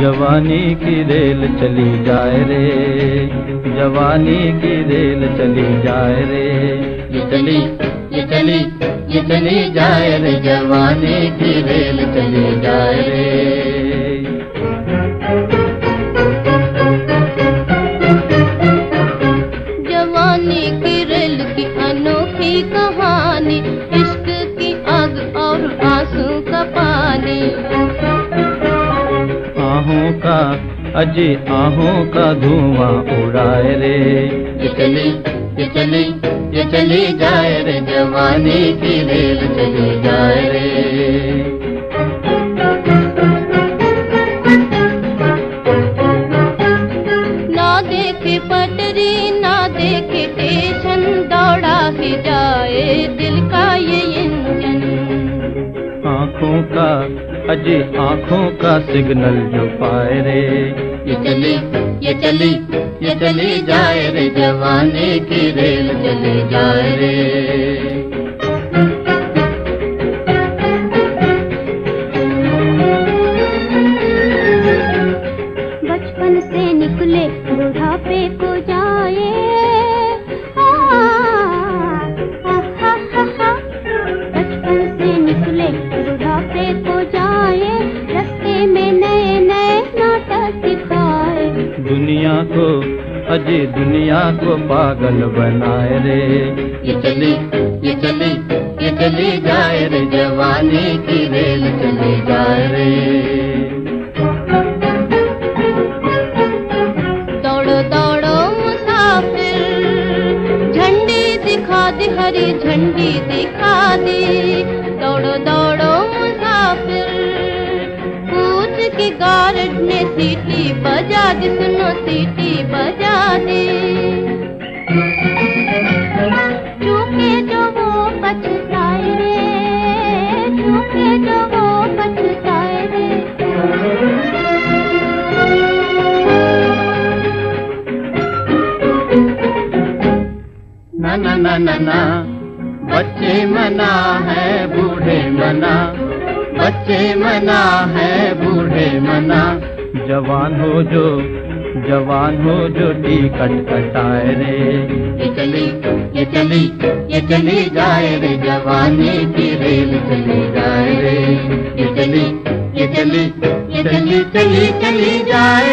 जवानी की रेल चली जाए रे, जवानी की रेल चली जाए रे। ये चली ये चली ये चली जाए रे, जवानी की रेल चली जाए रे। आहों का अजी आहों का धुआँ उड़ाए रे। ये चली ये चली ये चली जाए रे जवानी की रेल चली जाए रे। ना देखे पटरी ना देखे स्टेशन दौड़ा ही जाए आँखों का, अजी आँखों का सिग्नल जो पाए रे। ये चली ये चली ये चली जाए रे जवानी की रेल, चली जाए रे। दुनिया को, अजी दुनिया को पागल बनाए रे। ये चली ये चली ये चली जाए रे, जवानी की रेल चली जाए रे। दौड़ो दौड़ो मुसाफिर, झंडी दिखा दे, हरी झंडी दिखा दे। पूछ ने सीटी बजा दे, सुनो सीटी बजा दे। चूके जो वो पछताए रे चूके जो वो पछताए ना ना ना ना ना, बच्चे मना है, बूढ़े मना, बच्चे मना है मना। जवान हो जो, जवान हो जो टिकट कटाए रे। ये चली ये चली ये चली जाए रे। जवानी की रेल चली जाए रे। ये चली ये चली ये चली चली चली जाए